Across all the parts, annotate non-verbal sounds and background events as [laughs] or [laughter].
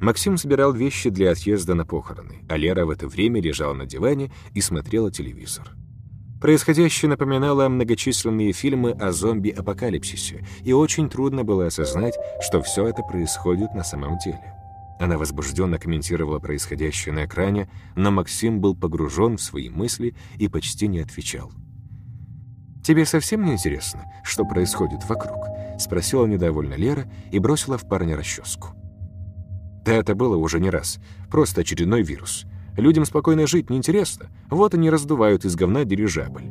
Максим собирал вещи для отъезда на похороны, а Лера в это время лежала на диване и смотрела телевизор. Происходящее напоминало многочисленные фильмы о зомби-апокалипсисе, и очень трудно было осознать, что все это происходит на самом деле. Она возбужденно комментировала происходящее на экране, но Максим был погружен в свои мысли и почти не отвечал. «Тебе совсем не интересно, что происходит вокруг?» — спросила недовольно Лера и бросила в парня расческу. Да это было уже не раз. Просто очередной вирус. Людям спокойно жить неинтересно. Вот они раздувают из говна дирижабль.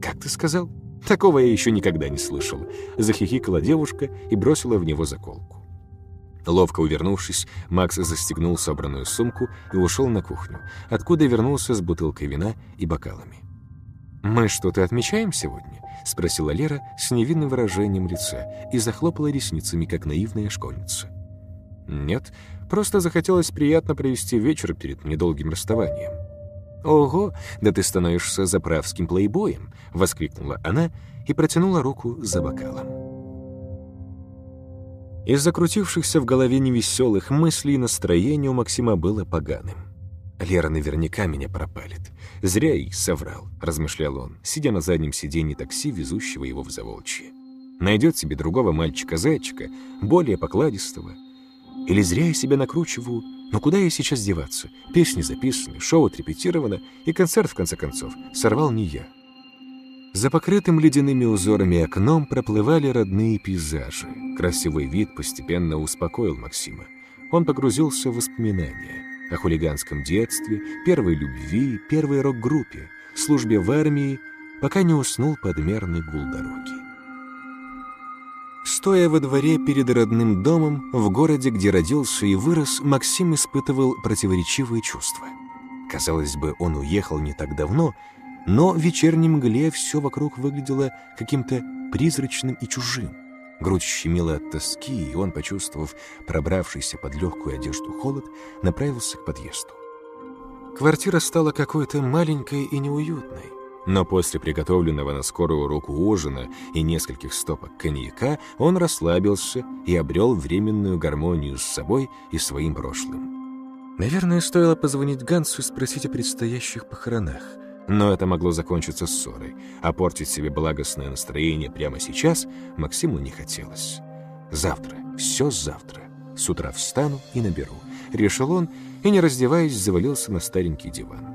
«Как ты сказал?» Такого я еще никогда не слышал. Захихикала девушка и бросила в него заколку. Ловко увернувшись, Макс застегнул собранную сумку и ушел на кухню, откуда вернулся с бутылкой вина и бокалами. «Мы что-то отмечаем сегодня?» — спросила Лера с невинным выражением лица и захлопала ресницами, как наивная школьница. «Нет, просто захотелось приятно провести вечер перед недолгим расставанием». «Ого, да ты становишься заправским плейбоем!» — воскликнула она и протянула руку за бокалом. Из закрутившихся в голове невеселых мыслей настроение у Максима было поганым. «Лера наверняка меня пропалит. Зря ей соврал», — размышлял он, сидя на заднем сиденье такси, везущего его в Заволчье. «Найдет себе другого мальчика-зайчика, более покладистого, или зря я себя накручиваю? Но куда я сейчас деваться? Песни записаны, шоу отрепетировано, и концерт, в конце концов, сорвал не я. За покрытым ледяными узорами окном проплывали родные пейзажи. Красивый вид постепенно успокоил Максима. Он погрузился в воспоминания о хулиганском детстве, первой любви, первой рок-группе, службе в армии, пока не уснул подмерный гул дороги. Стоя во дворе перед родным домом, в городе, где родился и вырос, Максим испытывал противоречивые чувства. Казалось бы, он уехал не так давно, но в вечернем мгле все вокруг выглядело каким-то призрачным и чужим. Грудь щемила от тоски, и он, почувствовав пробравшийся под легкую одежду холод, направился к подъезду. Квартира стала какой-то маленькой и неуютной. Но после приготовленного на скорую руку ужина и нескольких стопок коньяка он расслабился и обрел временную гармонию с собой и своим прошлым. Наверное, стоило позвонить Гансу и спросить о предстоящих похоронах. Но это могло закончиться ссорой, а портить себе благостное настроение прямо сейчас Максиму не хотелось. Завтра, все завтра. С утра встану и наберу. Решил он и, не раздеваясь, завалился на старенький диван.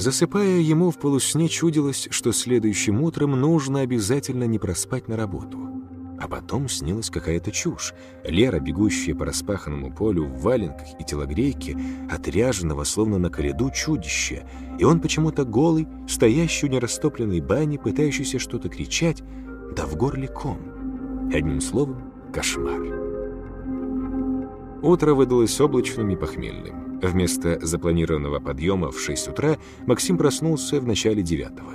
Засыпая, ему в полусне чудилось, что следующим утром нужно обязательно не проспать на работу. А потом снилась какая-то чушь. Лера, бегущая по распаханному полю в валенках и телогрейке, отряженного словно на коляду чудище, и он почему-то голый, стоящий у нерастопленной бани, пытающийся что-то кричать, да в горле ком. Одним словом, кошмар. Утро выдалось облачным и похмельным. Вместо запланированного подъема в 6 утра Максим проснулся в начале девятого.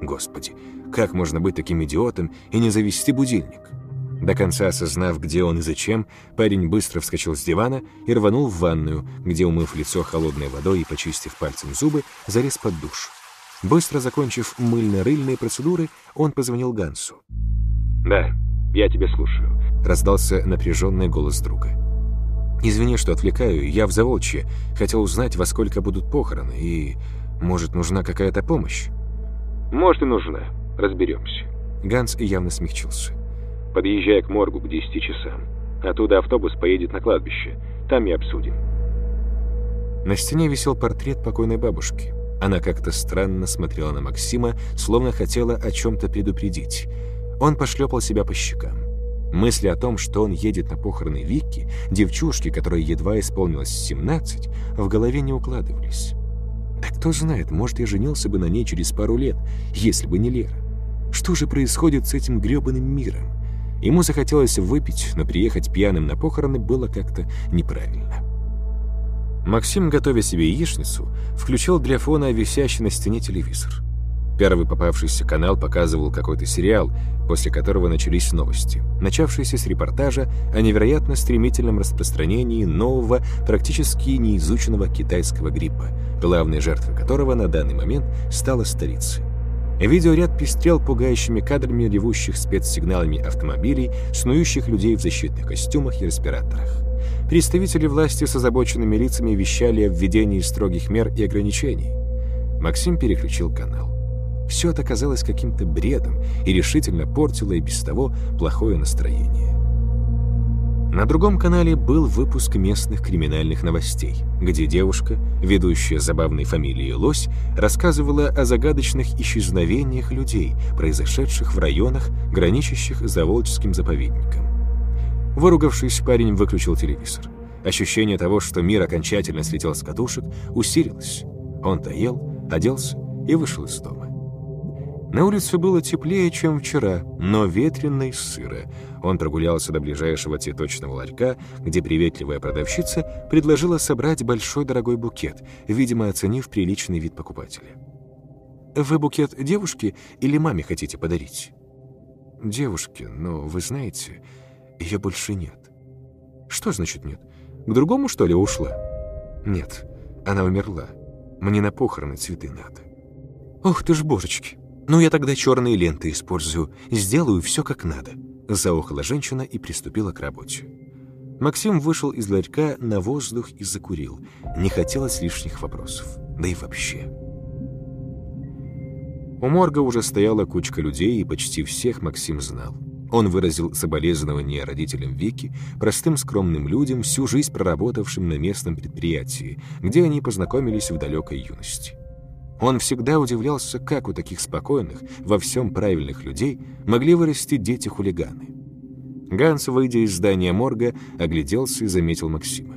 Господи, как можно быть таким идиотом и не завести будильник? До конца осознав, где он и зачем, парень быстро вскочил с дивана и рванул в ванную, где, умыв лицо холодной водой и почистив пальцем зубы, залез под душ. Быстро закончив мыльно-рыльные процедуры, он позвонил Гансу. «Да, я тебя слушаю», — раздался напряженный голос друга. «Извини, что отвлекаю, я в Заволчье. Хотел узнать, во сколько будут похороны, и, может, нужна какая-то помощь?» «Может, и нужна. Разберемся». Ганс явно смягчился. «Подъезжай к моргу к 10 часам. Оттуда автобус поедет на кладбище. Там и обсудим». На стене висел портрет покойной бабушки. Она как-то странно смотрела на Максима, словно хотела о чем-то предупредить. Он пошлепал себя по щекам. Мысли о том, что он едет на похороны Вики, девчушки, которой едва исполнилось 17, в голове не укладывались. А кто знает, может, я женился бы на ней через пару лет, если бы не Лера. Что же происходит с этим грёбаным миром? Ему захотелось выпить, но приехать пьяным на похороны было как-то неправильно. Максим, готовя себе яичницу, включил для фона висящий на стене телевизор. Первый попавшийся канал показывал какой-то сериал, после которого начались новости, начавшиеся с репортажа о невероятно стремительном распространении нового, практически неизученного китайского гриппа, главной жертвой которого на данный момент стала столица. Видеоряд пестрел пугающими кадрами ревущих спецсигналами автомобилей, снующих людей в защитных костюмах и респираторах. представители власти с озабоченными лицами вещали о введении строгих мер и ограничений. Максим переключил канал. Все это казалось каким-то бредом и решительно портило и без того плохое настроение. На другом канале был выпуск местных криминальных новостей, где девушка, ведущая забавной фамилией Лось, рассказывала о загадочных исчезновениях людей, произошедших в районах, граничащих с Заволжским заповедником. Выругавшись, парень выключил телевизор. Ощущение того, что мир окончательно слетел с катушек, усилилось. Он доел, оделся и вышел из дома. На улице было теплее, чем вчера, но ветрено и сыро. Он прогулялся до ближайшего цветочного ларька, где приветливая продавщица предложила собрать большой дорогой букет, видимо, оценив приличный вид покупателя. «Вы букет девушке или маме хотите подарить?» «Девушке, но вы знаете, ее больше нет». «Что значит нет? К другому, что ли, ушла?» «Нет, она умерла. Мне на похороны цветы надо». «Ох ты ж, божечки!» «Ну, я тогда черные ленты использую, сделаю все как надо», — заохала женщина и приступила к работе. Максим вышел из ларька на воздух и закурил. Не хотелось лишних вопросов. Да и вообще. У морга уже стояла кучка людей, и почти всех Максим знал. Он выразил соболезнования родителям Вики, простым скромным людям, всю жизнь проработавшим на местном предприятии, где они познакомились в далекой юности. Он всегда удивлялся, как у таких спокойных, во всем правильных людей могли вырасти дети-хулиганы. Ганс, выйдя из здания морга, огляделся и заметил Максима.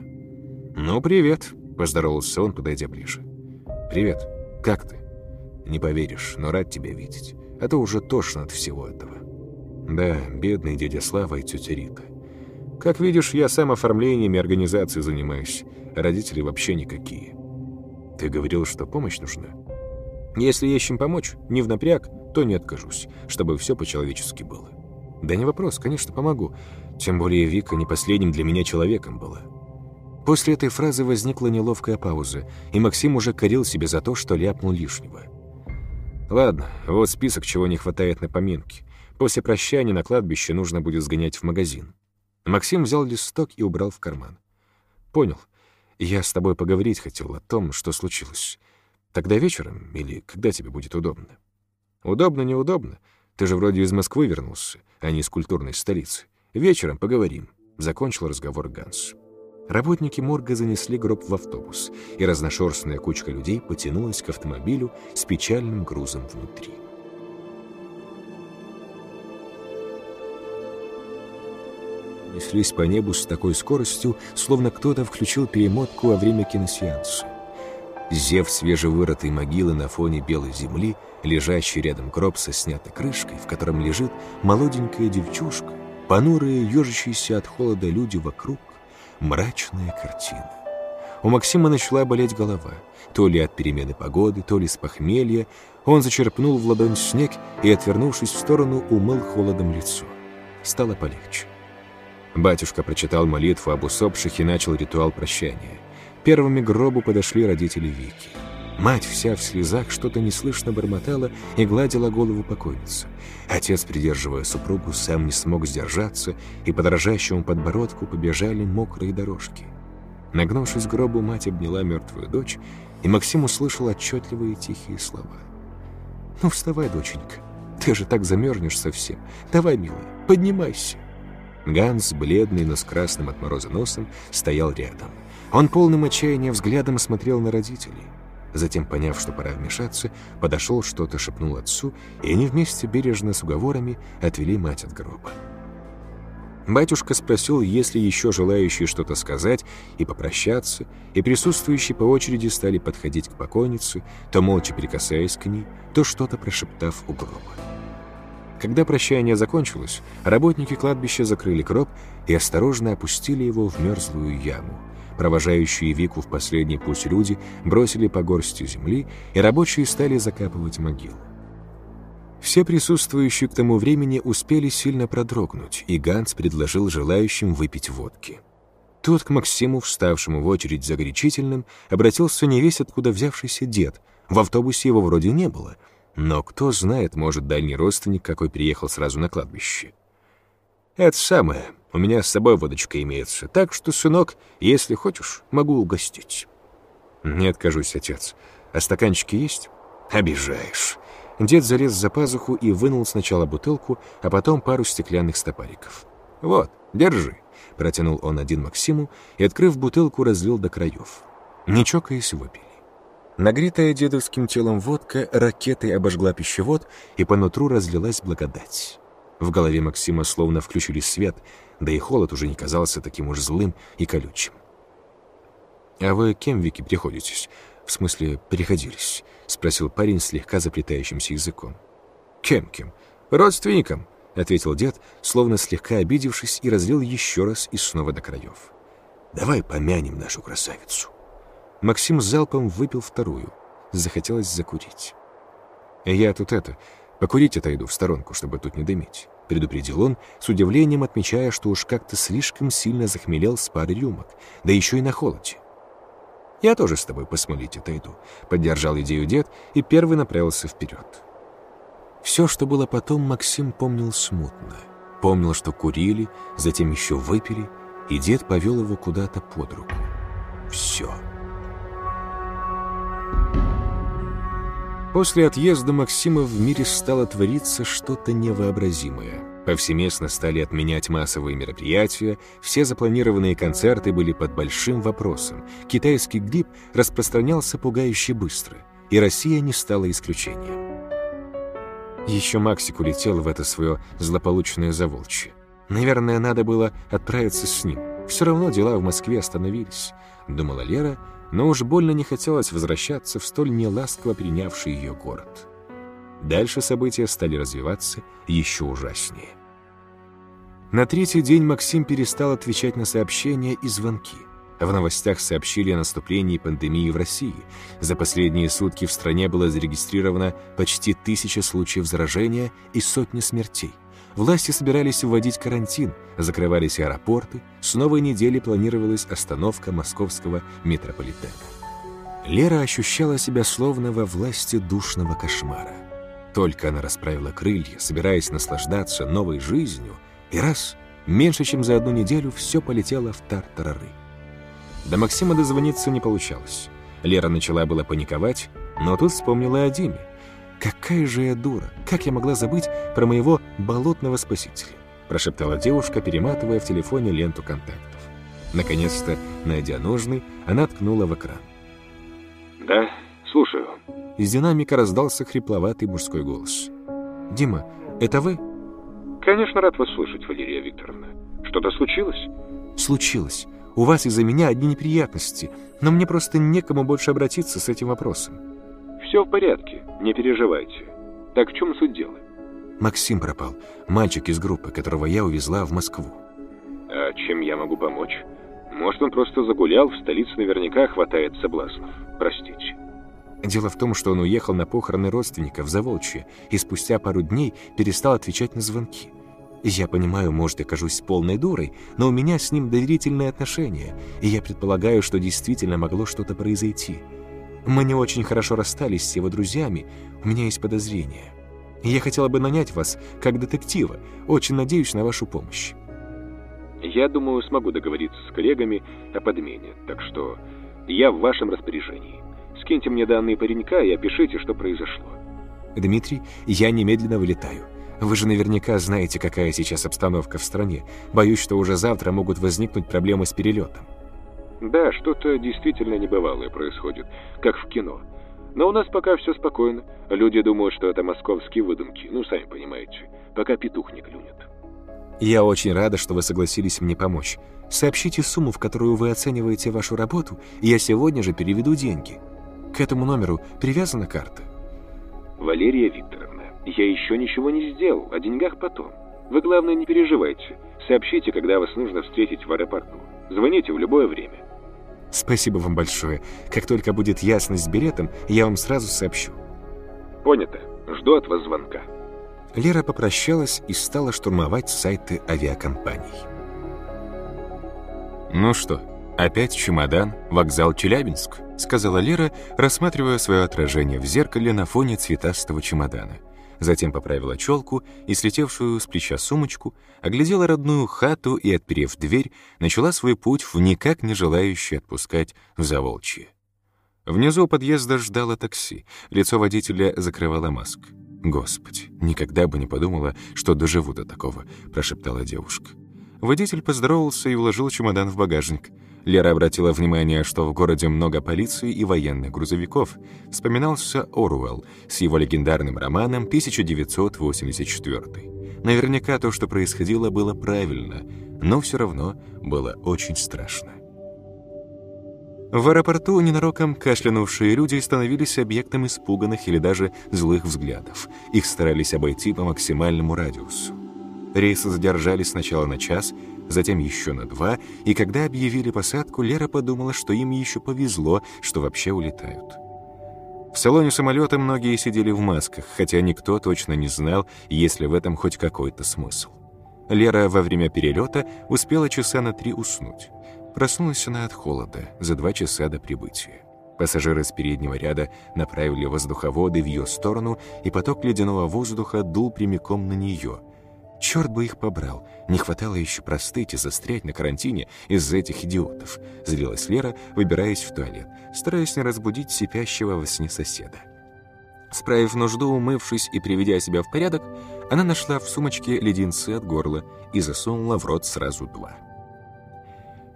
«Ну, привет», — поздоровался он, подойдя ближе. «Привет. Как ты?» «Не поверишь, но рад тебя видеть. А то уже тошно от всего этого». «Да, бедный дядя Слава и тетя Рита. Как видишь, я сам оформлениями организации занимаюсь, а родители вообще никакие. Ты говорил, что помощь нужна?» Если есть чем помочь, не в напряг, то не откажусь, чтобы все по-человечески было. Да не вопрос, конечно, помогу. Тем более Вика не последним для меня человеком была. После этой фразы возникла неловкая пауза, и Максим уже корил себе за то, что ляпнул лишнего. Ладно, вот список, чего не хватает на поминки. После прощания на кладбище нужно будет сгонять в магазин. Максим взял листок и убрал в карман. Понял. Я с тобой поговорить хотел о том, что случилось. Тогда вечером или когда тебе будет удобно? Удобно, неудобно. Ты же вроде из Москвы вернулся, а не из культурной столицы. Вечером поговорим. Закончил разговор Ганс. Работники морга занесли гроб в автобус, и разношерстная кучка людей потянулась к автомобилю с печальным грузом внутри. Неслись по небу с такой скоростью, словно кто-то включил перемотку во время киносеанса. Зев свежевырытой могилы на фоне белой земли, лежащий рядом гроб со снятой крышкой, в котором лежит молоденькая девчушка, понурые, ежащиеся от холода люди вокруг, мрачная картина. У Максима начала болеть голова, то ли от перемены погоды, то ли с похмелья. Он зачерпнул в ладонь снег и, отвернувшись в сторону, умыл холодом лицо. Стало полегче. Батюшка прочитал молитву об усопших и начал ритуал прощания. Первыми к гробу подошли родители Вики. Мать вся в слезах что-то неслышно бормотала и гладила голову покойницы. Отец, придерживая супругу, сам не смог сдержаться, и по дрожащему подбородку побежали мокрые дорожки. Нагнувшись к гробу, мать обняла мертвую дочь, и Максим услышал отчетливые тихие слова. «Ну, вставай, доченька, ты же так замерзнешь совсем. Давай, милая, поднимайся». Ганс, бледный, но с красным от мороза носом, стоял рядом. Он полным отчаяния взглядом смотрел на родителей. Затем, поняв, что пора вмешаться, подошел, что-то шепнул отцу, и они вместе бережно с уговорами отвели мать от гроба. Батюшка спросил, есть ли еще желающие что-то сказать и попрощаться, и присутствующие по очереди стали подходить к покойнице, то молча прикасаясь к ней, то что-то прошептав у гроба. Когда прощание закончилось, работники кладбища закрыли гроб и осторожно опустили его в мерзлую яму — Провожающие Вику в последний путь люди бросили по горсти земли, и рабочие стали закапывать могилу. Все присутствующие к тому времени успели сильно продрогнуть, и Ганс предложил желающим выпить водки. Тут к Максиму, вставшему в очередь за горячительным, обратился невесть откуда взявшийся дед. В автобусе его вроде не было, но кто знает, может, дальний родственник какой приехал сразу на кладбище. Это самое. У меня с собой водочка имеется, так что, сынок, если хочешь, могу угостить». «Не откажусь, отец. А стаканчики есть?» «Обижаешь». Дед залез за пазуху и вынул сначала бутылку, а потом пару стеклянных стопариков. «Вот, держи», — протянул он один Максиму и, открыв бутылку, разлил до краев. Не чокаясь, выпили. Нагретая дедовским телом водка ракетой обожгла пищевод, и по нутру разлилась благодать. В голове Максима словно включили свет, да и холод уже не казался таким уж злым и колючим. «А вы кем, Вики, приходитесь? В смысле, переходились?» — спросил парень слегка заплетающимся языком. «Кем-кем? Родственником?» — ответил дед, словно слегка обидевшись, и разлил еще раз и снова до краев. «Давай помянем нашу красавицу». Максим залпом выпил вторую. Захотелось закурить. «Я тут это, покурить отойду в сторонку, чтобы тут не дымить», — предупредил он, с удивлением отмечая, что уж как-то слишком сильно захмелел с пары рюмок, да еще и на холоде. «Я тоже с тобой посмолить отойду», — поддержал идею дед и первый направился вперед. Все, что было потом, Максим помнил смутно. Помнил, что курили, затем еще выпили, и дед повел его куда-то под руку. Все. После отъезда Максима в мире стало твориться что-то невообразимое. Повсеместно стали отменять массовые мероприятия, все запланированные концерты были под большим вопросом. Китайский грипп распространялся пугающе быстро, и Россия не стала исключением. Еще Максик улетел в это свое злополучное заволчье. Наверное, надо было отправиться с ним. Все равно дела в Москве остановились, думала Лера, но уж больно не хотелось возвращаться в столь неласково принявший ее город. Дальше события стали развиваться еще ужаснее. На третий день Максим перестал отвечать на сообщения и звонки. В новостях сообщили о наступлении пандемии в России. За последние сутки в стране было зарегистрировано почти тысяча случаев заражения и сотни смертей. Власти собирались вводить карантин, закрывались аэропорты, с новой недели планировалась остановка московского метрополитена. Лера ощущала себя словно во власти душного кошмара. Только она расправила крылья, собираясь наслаждаться новой жизнью, и раз, меньше чем за одну неделю, все полетело в тартарары. До Максима дозвониться не получалось. Лера начала было паниковать, но тут вспомнила о Диме. «Какая же я дура! Как я могла забыть про моего болотного спасителя?» прошептала девушка, перематывая в телефоне ленту контактов. Наконец-то, найдя нужный, она ткнула в экран. «Да, слушаю». Из динамика раздался хрипловатый мужской голос. «Дима, это вы?» «Конечно, рад вас слышать, Валерия Викторовна. Что-то случилось?» «Случилось. У вас из-за меня одни неприятности, но мне просто некому больше обратиться с этим вопросом». «Все в порядке, не переживайте. Так в чем суть дела?» Максим пропал, мальчик из группы, которого я увезла в Москву. «А чем я могу помочь? Может, он просто загулял, в столице наверняка хватает соблазнов. Простите». Дело в том, что он уехал на похороны родственников за Волчье и спустя пару дней перестал отвечать на звонки. Я понимаю, может, я кажусь полной дурой, но у меня с ним доверительные отношения, и я предполагаю, что действительно могло что-то произойти. Мы не очень хорошо расстались с его друзьями, у меня есть подозрения. Я хотела бы нанять вас как детектива, очень надеюсь на вашу помощь. Я думаю, смогу договориться с коллегами о подмене, так что я в вашем распоряжении. Скиньте мне данные паренька и опишите, что произошло. Дмитрий, я немедленно вылетаю. Вы же наверняка знаете, какая сейчас обстановка в стране. Боюсь, что уже завтра могут возникнуть проблемы с перелетом. Да, что-то действительно небывалое происходит, как в кино. Но у нас пока все спокойно. Люди думают, что это московские выдумки. Ну, сами понимаете, пока петух не клюнет. Я очень рада, что вы согласились мне помочь. Сообщите сумму, в которую вы оцениваете вашу работу, и я сегодня же переведу деньги. К этому номеру привязана карта. Валерия Викторовна, я еще ничего не сделал, о деньгах потом. Вы, главное, не переживайте. Сообщите, когда вас нужно встретить в аэропорту. Звоните в любое время. Спасибо вам большое. Как только будет ясность с билетом, я вам сразу сообщу. Понято. Жду от вас звонка. Лера попрощалась и стала штурмовать сайты авиакомпаний. «Ну что, опять чемодан, вокзал Челябинск?» — сказала Лера, рассматривая свое отражение в зеркале на фоне цветастого чемодана. Затем поправила челку и слетевшую с плеча сумочку, оглядела родную хату и, отперев дверь, начала свой путь в никак не желающий отпускать в Заволчье. Внизу подъезда ждало такси, лицо водителя закрывала маска. «Господи, никогда бы не подумала, что доживу до такого», — прошептала девушка. Водитель поздоровался и уложил чемодан в багажник. Лера обратила внимание, что в городе много полиции и военных грузовиков. Вспоминался Оруэлл с его легендарным романом 1984. Наверняка то, что происходило, было правильно, но все равно было очень страшно. В аэропорту ненароком кашлянувшие люди становились объектом испуганных или даже злых взглядов. Их старались обойти по максимальному радиусу. Рейсы задержались сначала на час, затем еще на два, и когда объявили посадку, Лера подумала, что им еще повезло, что вообще улетают. В салоне самолета многие сидели в масках, хотя никто точно не знал, есть ли в этом хоть какой-то смысл. Лера во время перелета успела часа на три уснуть. Проснулась она от холода за два часа до прибытия. Пассажиры с переднего ряда направили воздуховоды в ее сторону, и поток ледяного воздуха дул прямиком на нее — Черт бы их побрал. Не хватало еще простыть и застрять на карантине из-за этих идиотов. Злилась Лера, выбираясь в туалет, стараясь не разбудить сипящего во сне соседа. Справив нужду, умывшись и приведя себя в порядок, она нашла в сумочке леденцы от горла и засунула в рот сразу два.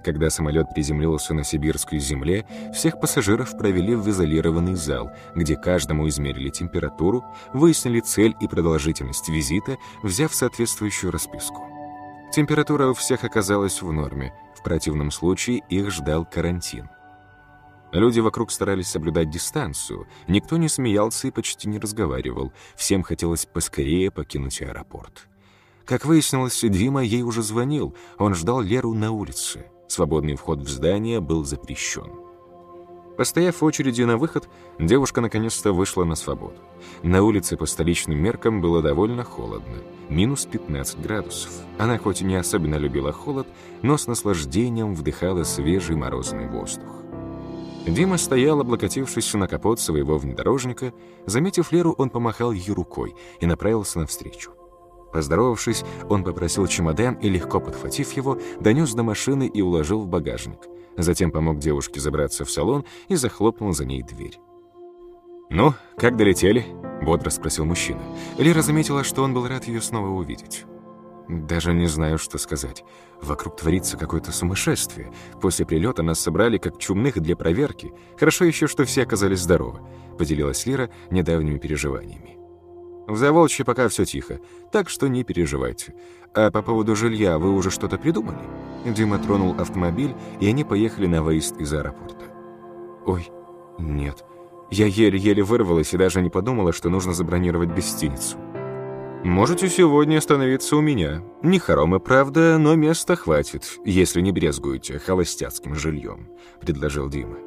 Когда самолет приземлился на сибирской земле, всех пассажиров провели в изолированный зал, где каждому измерили температуру, выяснили цель и продолжительность визита, взяв соответствующую расписку. Температура у всех оказалась в норме, в противном случае их ждал карантин. Люди вокруг старались соблюдать дистанцию, никто не смеялся и почти не разговаривал, всем хотелось поскорее покинуть аэропорт. Как выяснилось, Дима ей уже звонил, он ждал Леру на улице. Свободный вход в здание был запрещен. Постояв в очереди на выход, девушка наконец-то вышла на свободу. На улице по столичным меркам было довольно холодно, минус 15 градусов. Она хоть и не особенно любила холод, но с наслаждением вдыхала свежий морозный воздух. Дима стоял, облокотившись на капот своего внедорожника. Заметив Леру, он помахал ей рукой и направился навстречу. Поздоровавшись, он попросил чемодан и, легко подхватив его, донес до машины и уложил в багажник. Затем помог девушке забраться в салон и захлопнул за ней дверь. «Ну, как долетели?» — бодро спросил мужчина. Лера заметила, что он был рад ее снова увидеть. «Даже не знаю, что сказать. Вокруг творится какое-то сумасшествие. После прилета нас собрали как чумных для проверки. Хорошо еще, что все оказались здоровы», — поделилась Лера недавними переживаниями. В Заволчье пока все тихо, так что не переживайте. А по поводу жилья вы уже что-то придумали?» Дима тронул автомобиль, и они поехали на выезд из аэропорта. «Ой, нет. Я еле-еле вырвалась и даже не подумала, что нужно забронировать гостиницу. «Можете сегодня остановиться у меня. Не хоромы, правда, но места хватит, если не брезгуете холостяцким жильем», — предложил Дима.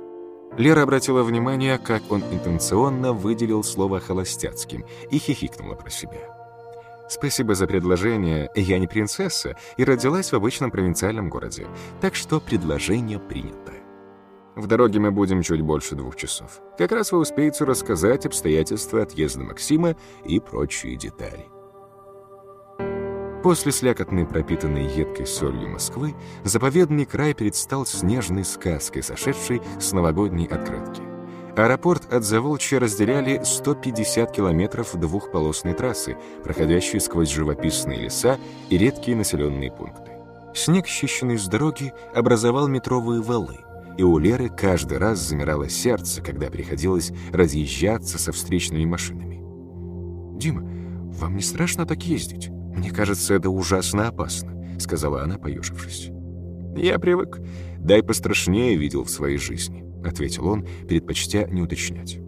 Лера обратила внимание, как он интенционно выделил слово «холостяцким» и хихикнула про себя. «Спасибо за предложение. Я не принцесса и родилась в обычном провинциальном городе, так что предложение принято. В дороге мы будем чуть больше двух часов. Как раз вы успеете рассказать обстоятельства отъезда Максима и прочие детали». После слякотной пропитанной едкой солью Москвы заповедный край предстал снежной сказкой, сошедшей с новогодней открытки. Аэропорт от Заволчья разделяли 150 километров двухполосной трассы, проходящей сквозь живописные леса и редкие населенные пункты. Снег, счищенный с дороги, образовал метровые валы, и у Леры каждый раз замирало сердце, когда приходилось разъезжаться со встречными машинами. «Дима, вам не страшно так ездить?» «Мне кажется, это ужасно опасно», — сказала она, поежившись. «Я привык. Дай пострашнее видел в своей жизни», — ответил он, предпочтя не уточнять.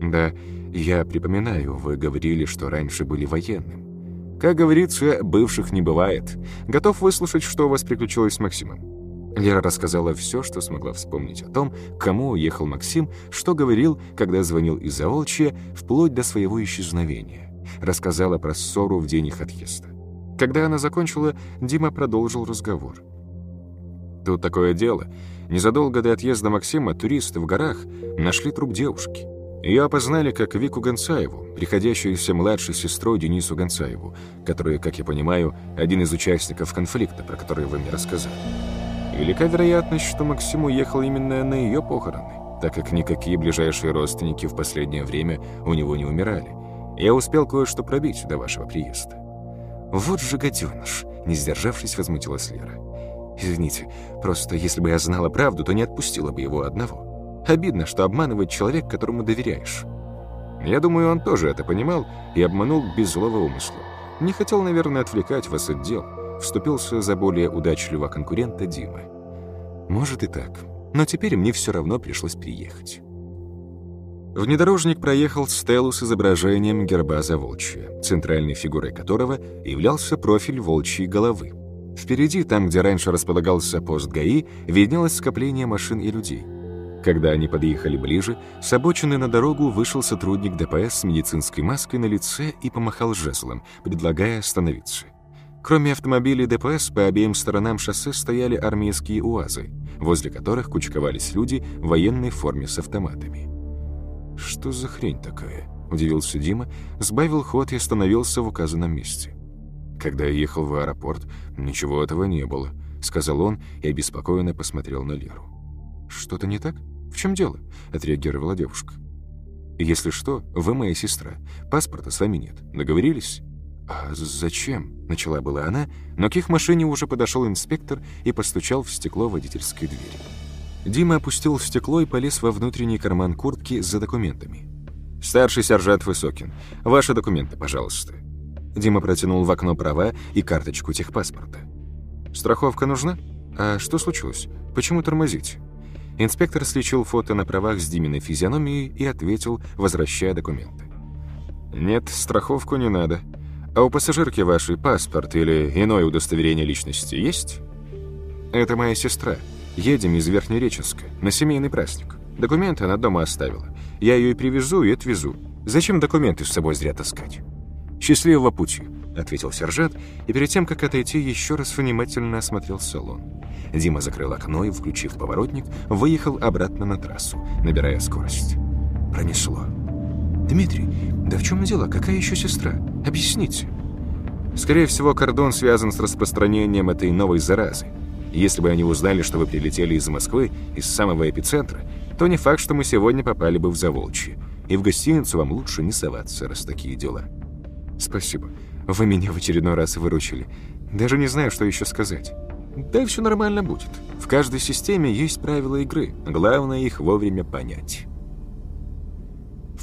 «Да, я припоминаю, вы говорили, что раньше были военным. Как говорится, бывших не бывает. Готов выслушать, что у вас приключилось с Максимом». Лера рассказала все, что смогла вспомнить о том, кому уехал Максим, что говорил, когда звонил из Заволчья, вплоть до своего исчезновения рассказала про ссору в день их отъезда. Когда она закончила, Дима продолжил разговор. Тут такое дело. Незадолго до отъезда Максима туристы в горах нашли труп девушки. Ее опознали как Вику Гонцаеву, приходящуюся младшей сестрой Денису Гонцаеву, который, как я понимаю, один из участников конфликта, про который вы мне рассказали. Велика вероятность, что Максим уехал именно на ее похороны, так как никакие ближайшие родственники в последнее время у него не умирали. Я успел кое-что пробить до вашего приезда. Вот же гаденыш, не сдержавшись, возмутилась Лера. Извините, просто если бы я знала правду, то не отпустила бы его одного. Обидно, что обманывает человек, которому доверяешь. Я думаю, он тоже это понимал и обманул без злого умысла. Не хотел, наверное, отвлекать вас от дел. Вступился за более удачливого конкурента Димы. Может и так. Но теперь мне все равно пришлось приехать. Внедорожник проехал стелу с изображением герба Заволчья, центральной фигурой которого являлся профиль волчьей головы. Впереди, там, где раньше располагался пост ГАИ, виднелось скопление машин и людей. Когда они подъехали ближе, с обочины на дорогу вышел сотрудник ДПС с медицинской маской на лице и помахал жезлом, предлагая остановиться. Кроме автомобилей ДПС, по обеим сторонам шоссе стояли армейские УАЗы, возле которых кучковались люди в военной форме с автоматами. «Что за хрень такая?» – удивился Дима, сбавил ход и остановился в указанном месте. «Когда я ехал в аэропорт, ничего этого не было», – сказал он и обеспокоенно посмотрел на Леру. «Что-то не так? В чем дело?» – отреагировала девушка. «Если что, вы моя сестра. Паспорта с вами нет. Договорились?» «А зачем?» – начала была она, но к их машине уже подошел инспектор и постучал в стекло водительской двери. Дима опустил стекло и полез во внутренний карман куртки за документами. «Старший сержант Высокин, ваши документы, пожалуйста». Дима протянул в окно права и карточку техпаспорта. «Страховка нужна? А что случилось? Почему тормозить?» Инспектор сличил фото на правах с Диминой физиономией и ответил, возвращая документы. «Нет, страховку не надо. А у пассажирки вашей паспорт или иное удостоверение личности есть?» «Это моя сестра. Едем из Верхнереченска на семейный праздник. Документы она дома оставила. Я ее и привезу, и отвезу. Зачем документы с собой зря таскать?» «Счастливого пути», — ответил сержант, и перед тем, как отойти, еще раз внимательно осмотрел салон. Дима закрыл окно и, включив поворотник, выехал обратно на трассу, набирая скорость. Пронесло. «Дмитрий, да в чем дело? Какая еще сестра? Объясните». Скорее всего, кордон связан с распространением этой новой заразы. Если бы они узнали, что вы прилетели из Москвы, из самого эпицентра, то не факт, что мы сегодня попали бы в Заволчье. И в гостиницу вам лучше не соваться, раз такие дела. Спасибо. Вы меня в очередной раз выручили. Даже не знаю, что еще сказать. Да все нормально будет. В каждой системе есть правила игры. Главное их вовремя понять.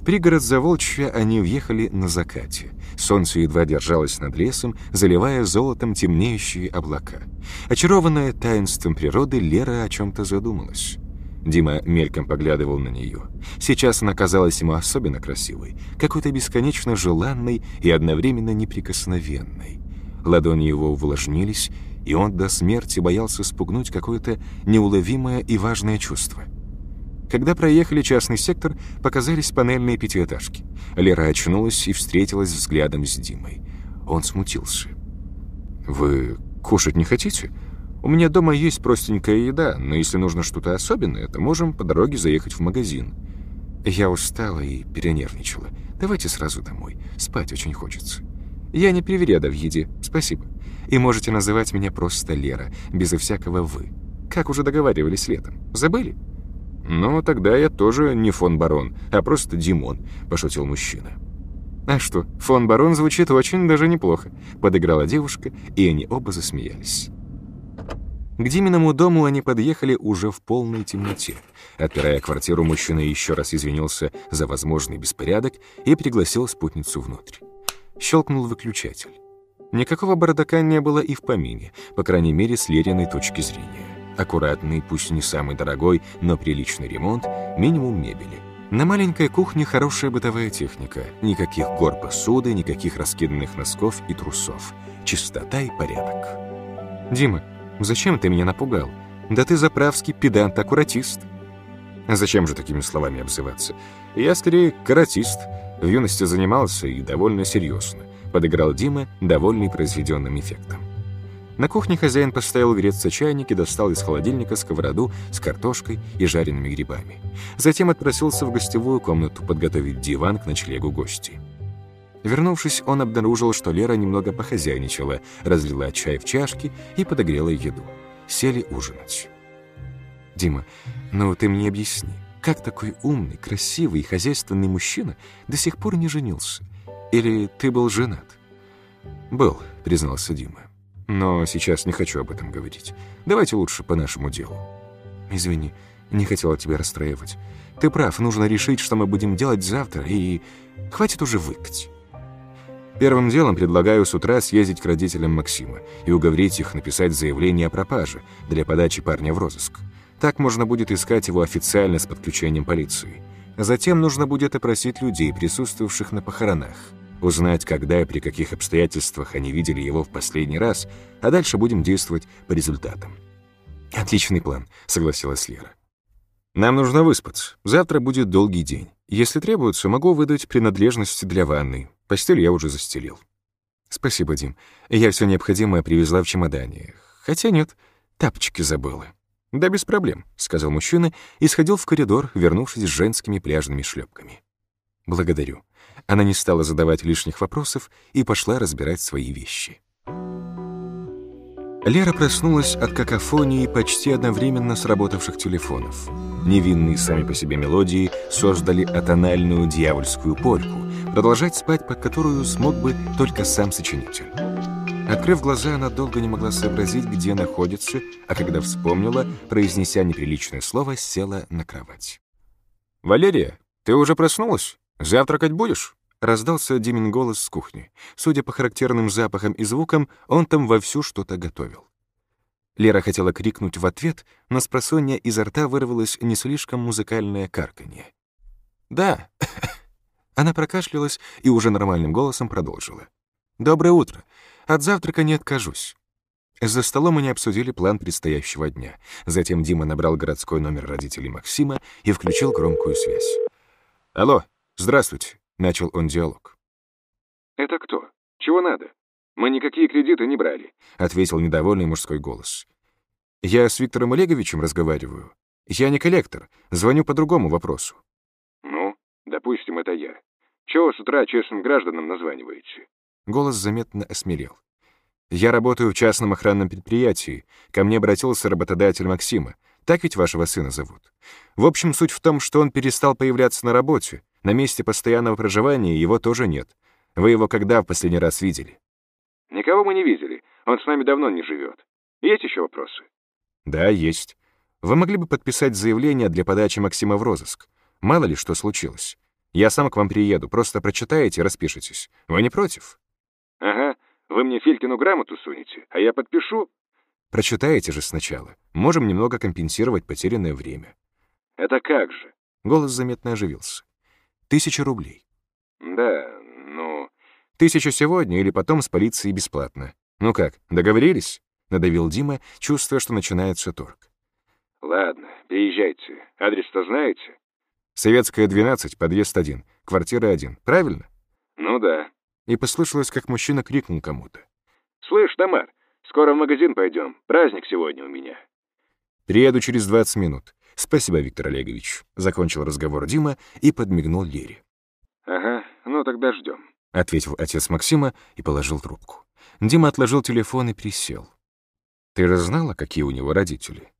Пригород Заволчья они въехали на закате. Солнце едва держалось над лесом, заливая золотом темнеющие облака. Очарованная таинством природы, Лера о чем-то задумалась. Дима мельком поглядывал на нее. Сейчас она казалась ему особенно красивой, какой-то бесконечно желанной и одновременно неприкосновенной. Ладони его увлажнились, и он до смерти боялся спугнуть какое-то неуловимое и важное чувство. Когда проехали частный сектор, показались панельные пятиэтажки. Лера очнулась и встретилась взглядом с Димой. Он смутился. «Вы кушать не хотите?» У меня дома есть простенькая еда, но если нужно что-то особенное, то можем по дороге заехать в магазин. Я устала и перенервничала. Давайте сразу домой. Спать очень хочется. Я не привереда в еде, спасибо. И можете называть меня просто Лера, безо всякого «вы». Как уже договаривались летом. Забыли? «Ну, тогда я тоже не фон Барон, а просто Димон», — пошутил мужчина. «А что, фон Барон звучит очень даже неплохо», — подыграла девушка, и они оба засмеялись. К Диминому дому они подъехали уже в полной темноте. Отпирая квартиру, мужчина еще раз извинился за возможный беспорядок и пригласил спутницу внутрь. Щелкнул выключатель. Никакого бардака не было и в помине, по крайней мере, с Лериной точки зрения. Аккуратный, пусть не самый дорогой, но приличный ремонт, минимум мебели. На маленькой кухне хорошая бытовая техника. Никаких гор посуды, никаких раскиданных носков и трусов. Чистота и порядок. «Дима, Зачем ты меня напугал? Да ты заправский педант-аккуратист. Зачем же такими словами обзываться? Я скорее каратист. В юности занимался и довольно серьезно. Подыграл Дима, довольный произведенным эффектом. На кухне хозяин поставил греться чайник и достал из холодильника сковороду с картошкой и жареными грибами. Затем отпросился в гостевую комнату подготовить диван к ночлегу гостей. Вернувшись, он обнаружил, что Лера немного похозяйничала, разлила чай в чашки и подогрела еду. Сели ужинать. «Дима, ну ты мне объясни, как такой умный, красивый и хозяйственный мужчина до сих пор не женился? Или ты был женат?» «Был», — признался Дима. «Но сейчас не хочу об этом говорить. Давайте лучше по нашему делу». «Извини, не хотела тебя расстраивать. Ты прав, нужно решить, что мы будем делать завтра, и хватит уже выкать». Первым делом предлагаю с утра съездить к родителям Максима и уговорить их написать заявление о пропаже для подачи парня в розыск. Так можно будет искать его официально с подключением полиции. Затем нужно будет опросить людей, присутствовавших на похоронах, узнать, когда и при каких обстоятельствах они видели его в последний раз, а дальше будем действовать по результатам. «Отличный план», — согласилась Лера. «Нам нужно выспаться. Завтра будет долгий день. Если требуется, могу выдать принадлежности для ванны. Постель я уже застелил». «Спасибо, Дим. Я все необходимое привезла в чемодане. Хотя нет, тапочки забыла». «Да без проблем», — сказал мужчина и сходил в коридор, вернувшись с женскими пляжными шлепками. «Благодарю». Она не стала задавать лишних вопросов и пошла разбирать свои вещи. Лера проснулась от какофонии почти одновременно сработавших телефонов. Невинные сами по себе мелодии создали атональную дьявольскую польку, продолжать спать под которую смог бы только сам сочинитель. Открыв глаза, она долго не могла сообразить, где находится, а когда вспомнила, произнеся неприличное слово, села на кровать. «Валерия, ты уже проснулась? Завтракать будешь?» Раздался Димин голос с кухни. Судя по характерным запахам и звукам, он там вовсю что-то готовил. Лера хотела крикнуть в ответ, но с просонья изо рта вырвалось не слишком музыкальное карканье. «Да». [laughs] Она прокашлялась и уже нормальным голосом продолжила. «Доброе утро. От завтрака не откажусь». За столом они обсудили план предстоящего дня. Затем Дима набрал городской номер родителей Максима и включил громкую связь. «Алло, здравствуйте. — начал он диалог. «Это кто? Чего надо? Мы никакие кредиты не брали», — ответил недовольный мужской голос. «Я с Виктором Олеговичем разговариваю. Я не коллектор, звоню по другому вопросу». «Ну, допустим, это я. Чего с утра честным гражданам названиваете?» Голос заметно осмелел. «Я работаю в частном охранном предприятии. Ко мне обратился работодатель Максима. Так ведь вашего сына зовут? В общем, суть в том, что он перестал появляться на работе, на месте постоянного проживания его тоже нет. Вы его когда в последний раз видели? Никого мы не видели. Он с нами давно не живет. Есть еще вопросы? Да, есть. Вы могли бы подписать заявление для подачи Максима в розыск. Мало ли что случилось. Я сам к вам приеду, просто прочитаете и распишитесь. Вы не против? Ага, вы мне Филькину грамоту сунете, а я подпишу. Прочитаете же сначала. Можем немного компенсировать потерянное время. Это как же? Голос заметно оживился. Тысяча рублей. Да, ну... Тысячу сегодня или потом с полицией бесплатно. Ну как, договорились? Надавил Дима, чувствуя, что начинается торг. Ладно, приезжайте. Адрес-то знаете? Советская, 12, подъезд 1, квартира 1. Правильно? Ну да. И послышалось, как мужчина крикнул кому-то. «Слышь, Тамар, скоро в магазин пойдем. Праздник сегодня у меня». «Приеду через 20 минут. «Спасибо, Виктор Олегович», — закончил разговор Дима и подмигнул Лере. «Ага, ну тогда ждем», — ответил отец Максима и положил трубку. Дима отложил телефон и присел. «Ты же знала, какие у него родители?»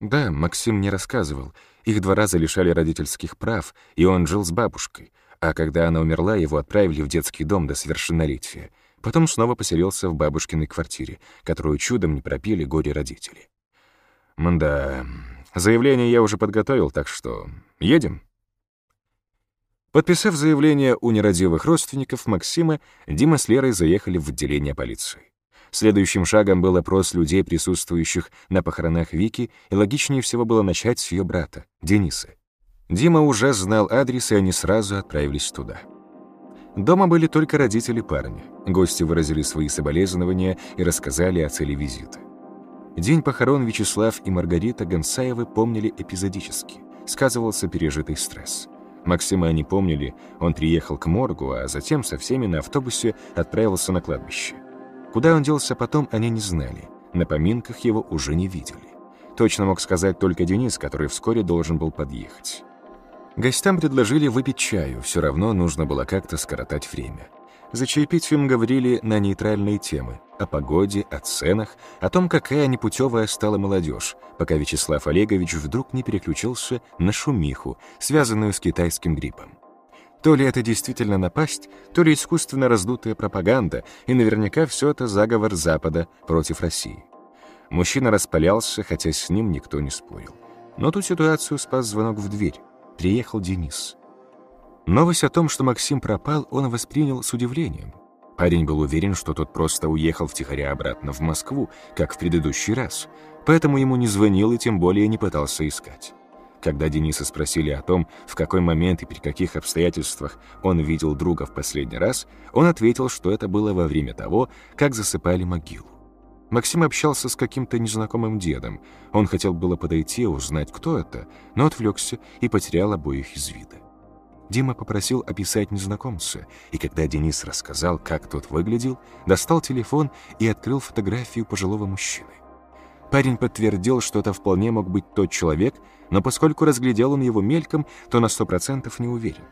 «Да, Максим мне рассказывал. Их два раза лишали родительских прав, и он жил с бабушкой, а когда она умерла, его отправили в детский дом до совершеннолетия. Потом снова поселился в бабушкиной квартире, которую чудом не пропили горе-родители. Мда, Заявление я уже подготовил, так что едем. Подписав заявление у нерадивых родственников Максима, Дима с Лерой заехали в отделение полиции. Следующим шагом был опрос людей, присутствующих на похоронах Вики, и логичнее всего было начать с ее брата, Дениса. Дима уже знал адрес, и они сразу отправились туда. Дома были только родители парня. Гости выразили свои соболезнования и рассказали о цели визита. День похорон Вячеслав и Маргарита Гонсаевы помнили эпизодически. Сказывался пережитый стресс. Максима они помнили, он приехал к моргу, а затем со всеми на автобусе отправился на кладбище. Куда он делся потом, они не знали. На поминках его уже не видели. Точно мог сказать только Денис, который вскоре должен был подъехать. Гостям предложили выпить чаю, все равно нужно было как-то скоротать время. За чаепитием говорили на нейтральные темы — о погоде, о ценах, о том, какая непутевая стала молодежь, пока Вячеслав Олегович вдруг не переключился на шумиху, связанную с китайским гриппом. То ли это действительно напасть, то ли искусственно раздутая пропаганда, и наверняка все это заговор Запада против России. Мужчина распалялся, хотя с ним никто не спорил. Но тут ситуацию спас звонок в дверь. Приехал Денис. Новость о том, что Максим пропал, он воспринял с удивлением. Парень был уверен, что тот просто уехал втихаря обратно в Москву, как в предыдущий раз, поэтому ему не звонил и тем более не пытался искать. Когда Дениса спросили о том, в какой момент и при каких обстоятельствах он видел друга в последний раз, он ответил, что это было во время того, как засыпали могилу. Максим общался с каким-то незнакомым дедом. Он хотел было подойти и узнать, кто это, но отвлекся и потерял обоих из вида. Дима попросил описать незнакомца, и когда Денис рассказал, как тот выглядел, достал телефон и открыл фотографию пожилого мужчины. Парень подтвердил, что это вполне мог быть тот человек, но поскольку разглядел он его мельком, то на сто процентов не уверен.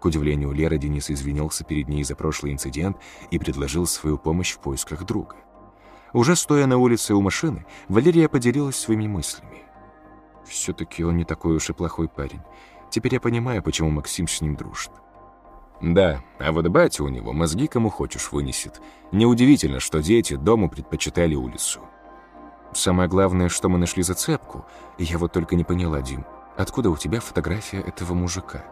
К удивлению Леры, Денис извинился перед ней за прошлый инцидент и предложил свою помощь в поисках друга. Уже стоя на улице у машины, Валерия поделилась своими мыслями. «Все-таки он не такой уж и плохой парень. Теперь я понимаю, почему Максим с ним дружит. Да, а вот батя у него мозги кому хочешь вынесет. Неудивительно, что дети дому предпочитали улицу. Самое главное, что мы нашли зацепку. Я вот только не поняла, Дим, откуда у тебя фотография этого мужика?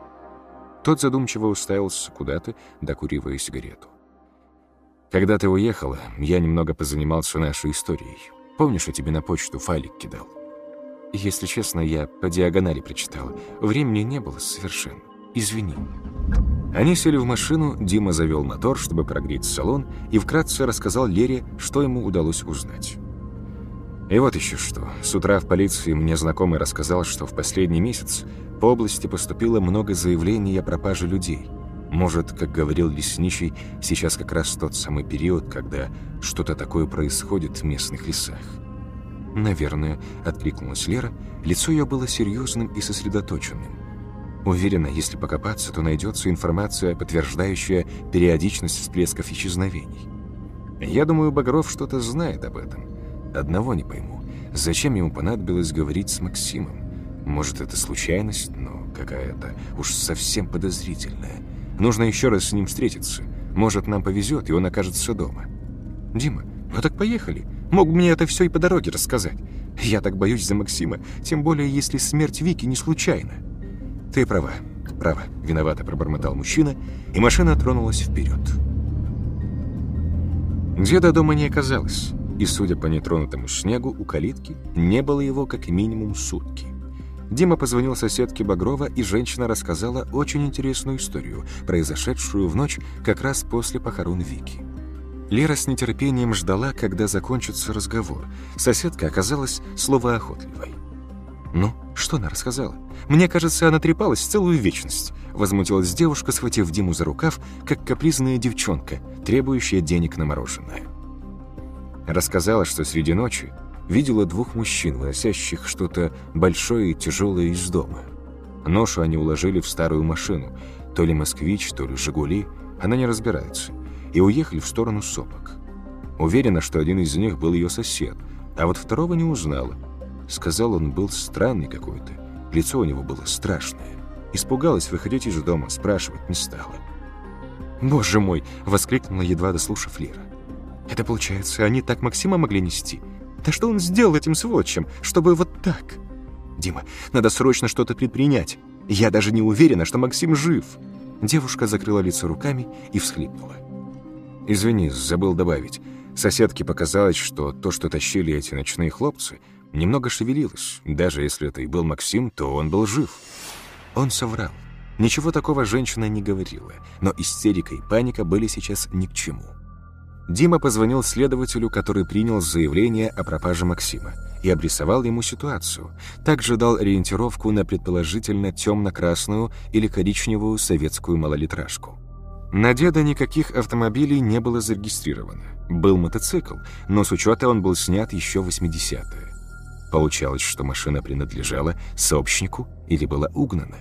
Тот задумчиво уставился куда-то, докуривая сигарету. Когда ты уехала, я немного позанимался нашей историей. Помнишь, я тебе на почту файлик кидал? Если честно, я по диагонали прочитала. Времени не было совершенно. Извини. Они сели в машину, Дима завел мотор, чтобы прогреть салон, и вкратце рассказал Лере, что ему удалось узнать. И вот еще что. С утра в полиции мне знакомый рассказал, что в последний месяц по области поступило много заявлений о пропаже людей. Может, как говорил Лесничий, сейчас как раз тот самый период, когда что-то такое происходит в местных лесах. «Наверное», — откликнулась Лера. Лицо ее было серьезным и сосредоточенным. Уверена, если покопаться, то найдется информация, подтверждающая периодичность всплесков исчезновений. Я думаю, Багров что-то знает об этом. Одного не пойму. Зачем ему понадобилось говорить с Максимом? Может, это случайность, но какая-то уж совсем подозрительная. Нужно еще раз с ним встретиться. Может, нам повезет, и он окажется дома. Дима, ну так поехали. Мог бы мне это все и по дороге рассказать. Я так боюсь за Максима, тем более, если смерть Вики не случайна. Ты права, права, виновато пробормотал мужчина, и машина тронулась вперед. Деда дома не оказалось, и, судя по нетронутому снегу, у калитки не было его как минимум сутки. Дима позвонил соседке Багрова, и женщина рассказала очень интересную историю, произошедшую в ночь как раз после похорон Вики. Лера с нетерпением ждала, когда закончится разговор. Соседка оказалась словоохотливой. «Ну, что она рассказала? Мне кажется, она трепалась целую вечность», возмутилась девушка, схватив Диму за рукав, как капризная девчонка, требующая денег на мороженое. Рассказала, что среди ночи видела двух мужчин, выносящих что-то большое и тяжелое из дома. Ношу они уложили в старую машину, то ли «Москвич», то ли «Жигули», она не разбирается – и уехали в сторону сопок. Уверена, что один из них был ее сосед, а вот второго не узнала. Сказал, он был странный какой-то, лицо у него было страшное. Испугалась выходить из дома, спрашивать не стала. «Боже мой!» — воскликнула, едва дослушав Лера. «Это получается, они так Максима могли нести? Да что он сделал этим сволочем, чтобы вот так?» «Дима, надо срочно что-то предпринять. Я даже не уверена, что Максим жив». Девушка закрыла лицо руками и всхлипнула. Извини, забыл добавить. Соседке показалось, что то, что тащили эти ночные хлопцы, немного шевелилось. Даже если это и был Максим, то он был жив. Он соврал. Ничего такого женщина не говорила, но истерика и паника были сейчас ни к чему. Дима позвонил следователю, который принял заявление о пропаже Максима, и обрисовал ему ситуацию. Также дал ориентировку на предположительно темно-красную или коричневую советскую малолитражку. На деда никаких автомобилей не было зарегистрировано. Был мотоцикл, но с учета он был снят еще в 80-е. Получалось, что машина принадлежала сообщнику или была угнана.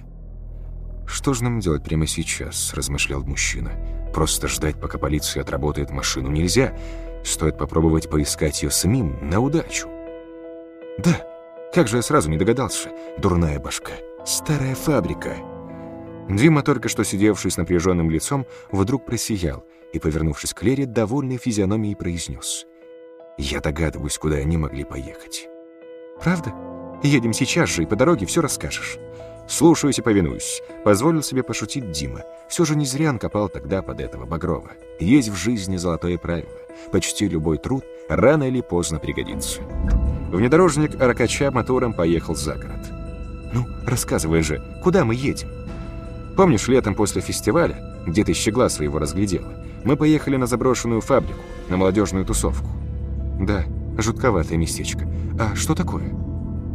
«Что же нам делать прямо сейчас?» – размышлял мужчина. «Просто ждать, пока полиция отработает машину, нельзя. Стоит попробовать поискать ее самим на удачу». «Да, как же я сразу не догадался. Дурная башка. Старая фабрика». Дима, только что сидевший с напряженным лицом, вдруг просиял и, повернувшись к Лере, довольной физиономией произнес. «Я догадываюсь, куда они могли поехать». «Правда? Едем сейчас же, и по дороге все расскажешь». «Слушаюсь и повинуюсь», — позволил себе пошутить Дима. Все же не зря он копал тогда под этого Багрова. Есть в жизни золотое правило. Почти любой труд рано или поздно пригодится. Внедорожник, ракача мотором, поехал за город. «Ну, рассказывай же, куда мы едем?» Помнишь, летом после фестиваля, где ты щегла своего разглядела, мы поехали на заброшенную фабрику, на молодежную тусовку? Да, жутковатое местечко. А что такое?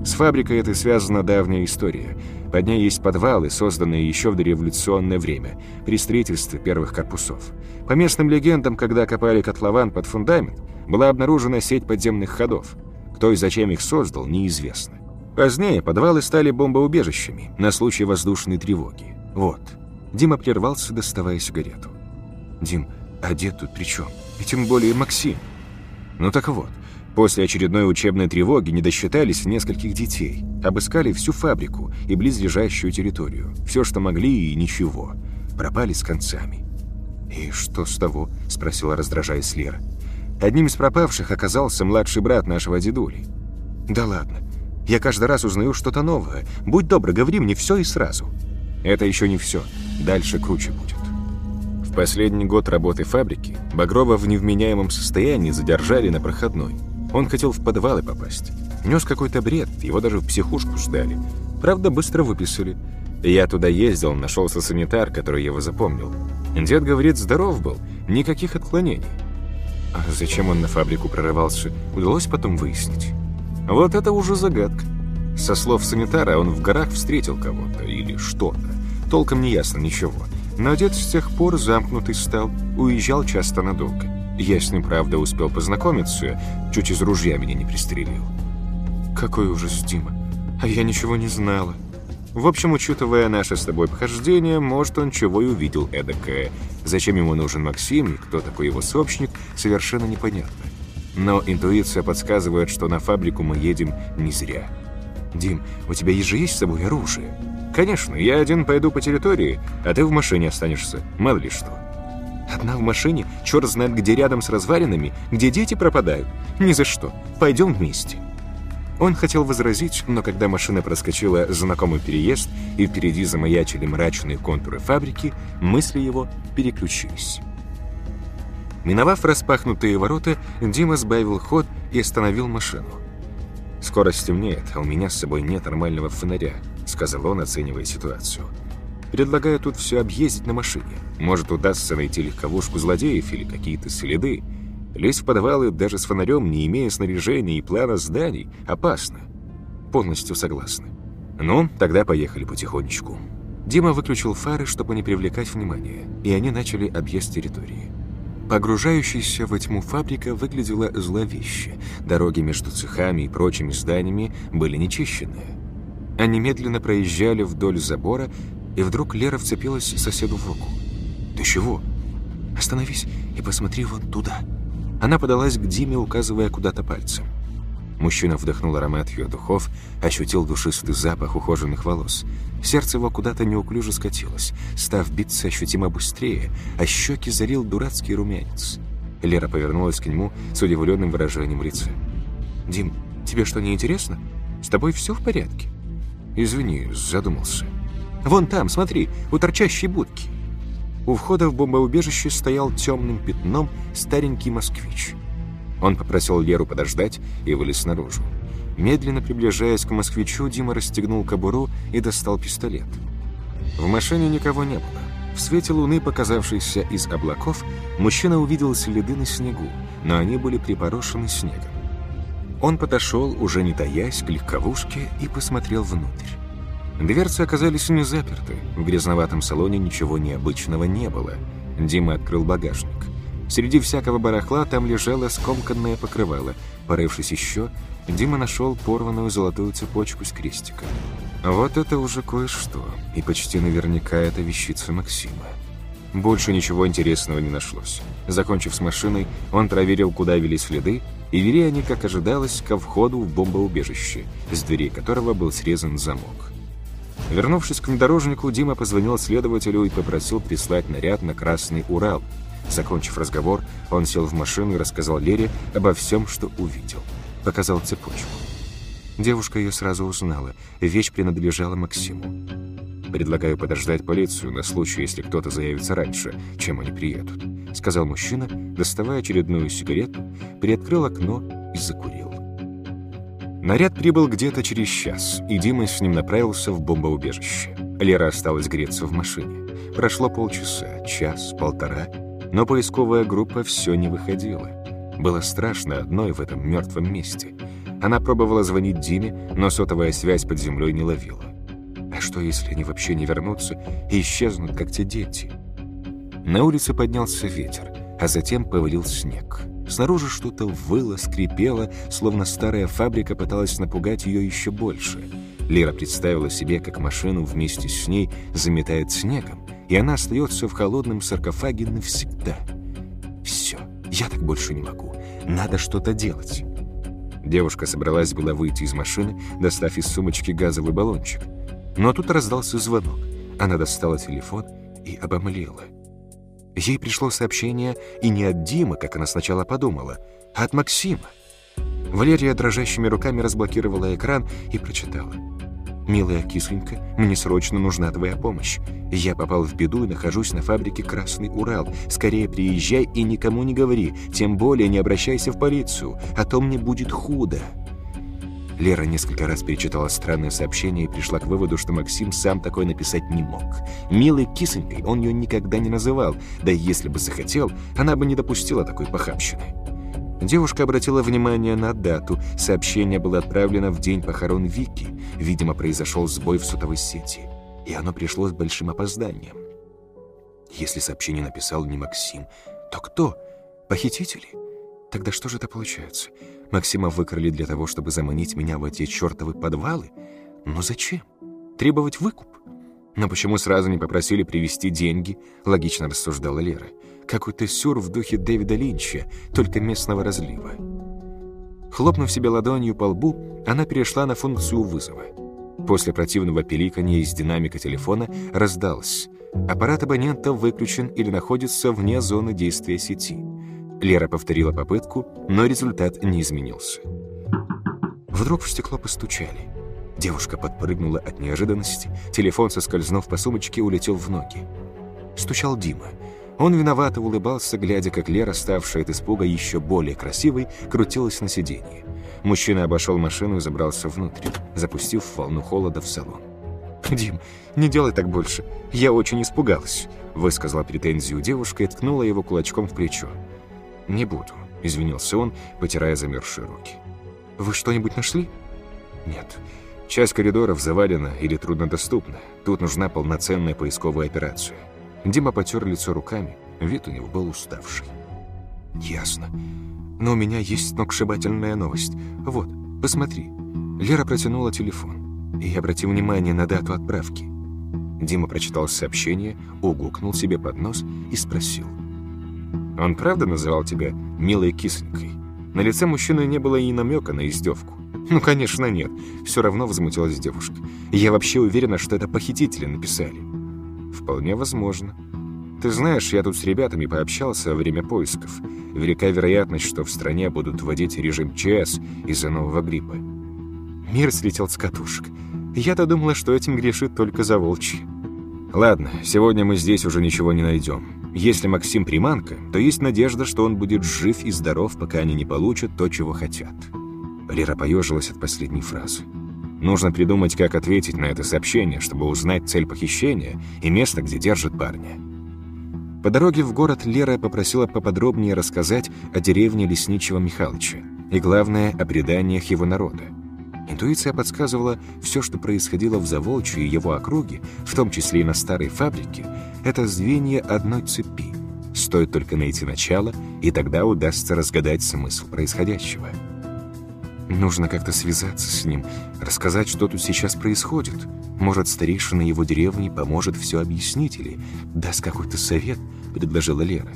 С фабрикой этой связана давняя история. Под ней есть подвалы, созданные еще в дореволюционное время, при строительстве первых корпусов. По местным легендам, когда копали котлован под фундамент, была обнаружена сеть подземных ходов. Кто и зачем их создал, неизвестно. Позднее подвалы стали бомбоубежищами на случай воздушной тревоги. Вот. Дима прервался, доставая сигарету. «Дим, а дед тут при чем? И тем более Максим». «Ну так вот, после очередной учебной тревоги не досчитались нескольких детей. Обыскали всю фабрику и близлежащую территорию. Все, что могли, и ничего. Пропали с концами». «И что с того?» – спросила, раздражаясь Лера. «Одним из пропавших оказался младший брат нашего дедули». «Да ладно. Я каждый раз узнаю что-то новое. Будь добр, говори мне все и сразу». Это еще не все. Дальше круче будет. В последний год работы фабрики Багрова в невменяемом состоянии задержали на проходной. Он хотел в подвалы попасть. Нес какой-то бред, его даже в психушку ждали. Правда, быстро выписали. Я туда ездил, нашелся санитар, который его запомнил. Дед говорит, здоров был, никаких отклонений. А зачем он на фабрику прорывался, удалось потом выяснить. Вот это уже загадка. Со слов санитара, он в горах встретил кого-то или что-то. Толком не ясно ничего. Но дед с тех пор замкнутый стал, уезжал часто надолго. Я с ним, правда, успел познакомиться, чуть из ружья меня не пристрелил. Какой ужас, Дима. А я ничего не знала. В общем, учитывая наше с тобой похождение, может, он чего и увидел эдакое. Зачем ему нужен Максим и кто такой его сообщник, совершенно непонятно. Но интуиция подсказывает, что на фабрику мы едем не зря. «Дим, у тебя же есть с собой оружие?» «Конечно, я один пойду по территории, а ты в машине останешься, мало ли что». «Одна в машине? Черт знает, где рядом с развалинами, где дети пропадают. Ни за что. Пойдем вместе». Он хотел возразить, но когда машина проскочила знакомый переезд и впереди замаячили мрачные контуры фабрики, мысли его переключились. Миновав распахнутые ворота, Дима сбавил ход и остановил машину. «Скоро стемнеет, а у меня с собой нет нормального фонаря», — сказал он, оценивая ситуацию. «Предлагаю тут все объездить на машине. Может, удастся найти легковушку злодеев или какие-то следы. Лезть в подвалы даже с фонарем, не имея снаряжения и плана зданий, опасно». «Полностью согласны». «Ну, тогда поехали потихонечку». Дима выключил фары, чтобы не привлекать внимания, и они начали объезд территории. Погружающаяся во тьму фабрика выглядела зловеще. Дороги между цехами и прочими зданиями были нечищенные. Они медленно проезжали вдоль забора, и вдруг Лера вцепилась соседу в руку. «Ты чего?» «Остановись и посмотри вон туда». Она подалась к Диме, указывая куда-то пальцем. Мужчина вдохнул аромат ее духов, ощутил душистый запах ухоженных волос. Сердце его куда-то неуклюже скатилось, став биться ощутимо быстрее, а щеки залил дурацкий румянец. Лера повернулась к нему с удивленным выражением лица. «Дим, тебе что, не интересно? С тобой все в порядке?» «Извини, задумался». «Вон там, смотри, у торчащей будки». У входа в бомбоубежище стоял темным пятном старенький москвич. Он попросил Леру подождать и вылез наружу. Медленно приближаясь к москвичу, Дима расстегнул кобуру и достал пистолет. В машине никого не было. В свете луны, показавшейся из облаков, мужчина увидел следы на снегу, но они были припорошены снегом. Он подошел, уже не таясь, к легковушке и посмотрел внутрь. Дверцы оказались не заперты, в грязноватом салоне ничего необычного не было. Дима открыл багажник. Среди всякого барахла там лежало скомканное покрывало. Порывшись еще, Дима нашел порванную золотую цепочку с крестиком. Вот это уже кое-что, и почти наверняка это вещица Максима. Больше ничего интересного не нашлось. Закончив с машиной, он проверил, куда вели следы, и вели они, как ожидалось, ко входу в бомбоубежище, с дверей которого был срезан замок. Вернувшись к внедорожнику, Дима позвонил следователю и попросил прислать наряд на Красный Урал. Закончив разговор, он сел в машину и рассказал Лере обо всем, что увидел. Показал цепочку. Девушка ее сразу узнала. Вещь принадлежала Максиму. «Предлагаю подождать полицию на случай, если кто-то заявится раньше, чем они приедут», сказал мужчина, доставая очередную сигарету, приоткрыл окно и закурил. Наряд прибыл где-то через час, и Дима с ним направился в бомбоубежище. Лера осталась греться в машине. Прошло полчаса, час, полтора, но поисковая группа все не выходила. Было страшно одной в этом мертвом месте — она пробовала звонить Диме, но сотовая связь под землей не ловила. А что, если они вообще не вернутся и исчезнут, как те дети? На улице поднялся ветер, а затем повалил снег. Снаружи что-то выло, скрипело, словно старая фабрика пыталась напугать ее еще больше. Лера представила себе, как машину вместе с ней заметает снегом, и она остается в холодном саркофаге навсегда. «Все, я так больше не могу. Надо что-то делать». Девушка собралась была выйти из машины, достав из сумочки газовый баллончик. Но тут раздался звонок. Она достала телефон и обомлела. Ей пришло сообщение и не от Димы, как она сначала подумала, а от Максима. Валерия дрожащими руками разблокировала экран и прочитала. «Милая кисленька, мне срочно нужна твоя помощь. Я попал в беду и нахожусь на фабрике «Красный Урал». Скорее приезжай и никому не говори, тем более не обращайся в полицию, а то мне будет худо». Лера несколько раз перечитала странное сообщение и пришла к выводу, что Максим сам такой написать не мог. Милой кисонькой он ее никогда не называл, да если бы захотел, она бы не допустила такой похабщины. Девушка обратила внимание на дату. Сообщение было отправлено в день похорон Вики. Видимо, произошел сбой в сотовой сети. И оно пришло с большим опозданием. Если сообщение написал не Максим, то кто? Похитители? Тогда что же это получается? Максима выкрали для того, чтобы заманить меня в эти чертовы подвалы? Но зачем? Требовать выкуп? Но почему сразу не попросили привезти деньги? Логично рассуждала Лера. Какой-то сюр в духе Дэвида Линча, только местного разлива. Хлопнув себе ладонью по лбу, она перешла на функцию вызова. После противного пиликания из динамика телефона раздалось. Аппарат абонента выключен или находится вне зоны действия сети. Лера повторила попытку, но результат не изменился. Вдруг в стекло постучали. Девушка подпрыгнула от неожиданности, телефон, соскользнув по сумочке, улетел в ноги. Стучал Дима. Он виновато улыбался, глядя, как Лера, ставшая от испуга еще более красивой, крутилась на сиденье. Мужчина обошел машину и забрался внутрь, запустив волну холода в салон. «Дим, не делай так больше. Я очень испугалась», — высказала претензию девушка и ткнула его кулачком в плечо. «Не буду», — извинился он, потирая замерзшие руки. «Вы что-нибудь нашли?» «Нет. Часть коридоров завалена или труднодоступна. Тут нужна полноценная поисковая операция. Дима потер лицо руками, вид у него был уставший. «Ясно. Но у меня есть сногсшибательная новость. Вот, посмотри». Лера протянула телефон и обратил внимание на дату отправки. Дима прочитал сообщение, угукнул себе под нос и спросил. «Он правда называл тебя милой кисонькой?» На лице мужчины не было и намека на издевку. «Ну, конечно, нет», — все равно возмутилась девушка. «Я вообще уверена, что это похитители написали». Вполне возможно. Ты знаешь, я тут с ребятами пообщался во время поисков. Велика вероятность, что в стране будут вводить режим ЧС из-за нового гриппа. Мир слетел с катушек. Я-то думала, что этим грешит только за волчьи. Ладно, сегодня мы здесь уже ничего не найдем. Если Максим приманка, то есть надежда, что он будет жив и здоров, пока они не получат то, чего хотят. Лера поежилась от последней фразы. Нужно придумать, как ответить на это сообщение, чтобы узнать цель похищения и место, где держат парня. По дороге в город Лера попросила поподробнее рассказать о деревне Лесничего Михайловича и, главное, о преданиях его народа. Интуиция подсказывала, все, что происходило в Заволчье и его округе, в том числе и на старой фабрике, это звенья одной цепи, Стоит только найти начало, и тогда удастся разгадать смысл происходящего. Нужно как-то связаться с ним, рассказать, что тут сейчас происходит. Может, старейшина его деревни поможет все объяснить или даст какой-то совет, предложила Лера.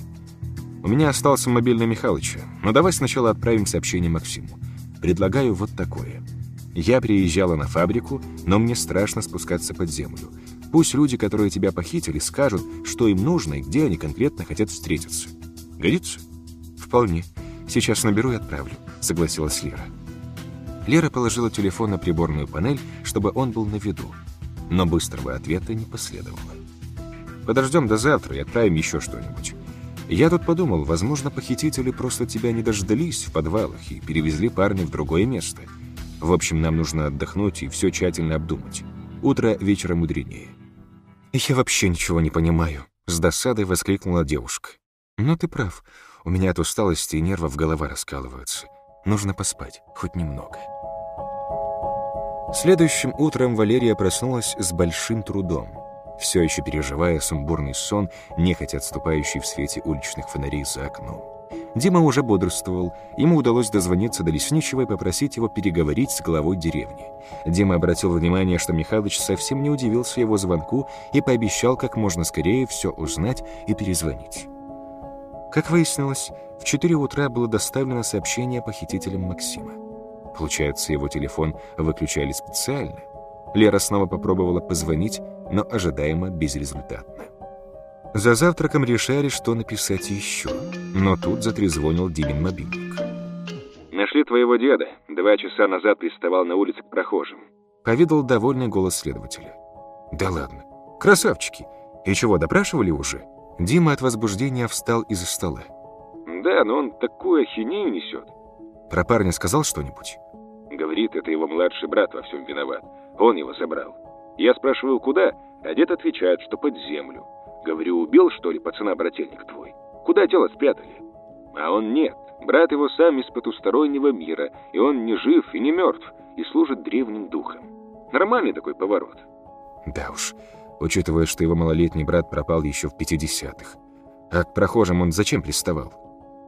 У меня остался мобильный Михалыча, но давай сначала отправим сообщение Максиму. Предлагаю вот такое. Я приезжала на фабрику, но мне страшно спускаться под землю. Пусть люди, которые тебя похитили, скажут, что им нужно и где они конкретно хотят встретиться. Годится? Вполне. Сейчас наберу и отправлю, согласилась Лера. Лера положила телефон на приборную панель, чтобы он был на виду. Но быстрого ответа не последовало. «Подождем до завтра и отправим еще что-нибудь. Я тут подумал, возможно, похитители просто тебя не дождались в подвалах и перевезли парня в другое место. В общем, нам нужно отдохнуть и все тщательно обдумать. Утро вечера мудренее». «Я вообще ничего не понимаю», — с досадой воскликнула девушка. «Но ты прав. У меня от усталости и нервов голова раскалывается. Нужно поспать, хоть немного». Следующим утром Валерия проснулась с большим трудом, все еще переживая сумбурный сон, нехотя отступающий в свете уличных фонарей за окном. Дима уже бодрствовал. Ему удалось дозвониться до лесничего и попросить его переговорить с главой деревни. Дима обратил внимание, что Михалыч совсем не удивился его звонку и пообещал как можно скорее все узнать и перезвонить. Как выяснилось, в 4 утра было доставлено сообщение похитителям Максима. Получается, его телефон выключали специально. Лера снова попробовала позвонить, но ожидаемо безрезультатно. За завтраком решали, что написать еще. Но тут затрезвонил Димин мобильник. «Нашли твоего деда. Два часа назад приставал на улице к прохожим». Повидал довольный голос следователя. «Да ладно. Красавчики. И чего, допрашивали уже?» Дима от возбуждения встал из-за стола. «Да, но он такую ахинею несет». «Про парня сказал что-нибудь?» Говорит, это его младший брат во всем виноват. Он его забрал. Я спрашиваю, куда, а дед отвечает, что под землю. Говорю, убил, что ли, пацана-брательник твой? Куда тело спрятали? А он нет. Брат его сам из потустороннего мира, и он не жив и не мертв, и служит древним духом. Нормальный такой поворот. Да уж, учитывая, что его малолетний брат пропал еще в 50-х. А к прохожим он зачем приставал?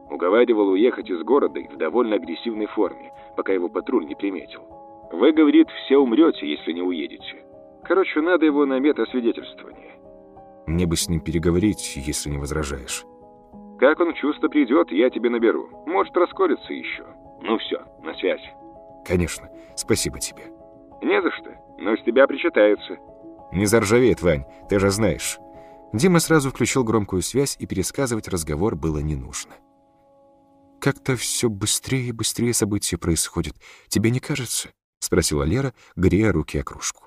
Уговаривал уехать из города и в довольно агрессивной форме, пока его патруль не приметил. Вы, говорит, все умрете, если не уедете. Короче, надо его на метасвидетельствование. Мне бы с ним переговорить, если не возражаешь. Как он в чувство придет, я тебе наберу. Может, расколется еще. Ну все, на связь. Конечно. Спасибо тебе. Не за что. Но с тебя причитается. Не заржавеет, Вань, ты же знаешь. Дима сразу включил громкую связь, и пересказывать разговор было не нужно. Как-то все быстрее и быстрее события происходят. Тебе не кажется? — спросила Лера, грея руки о кружку.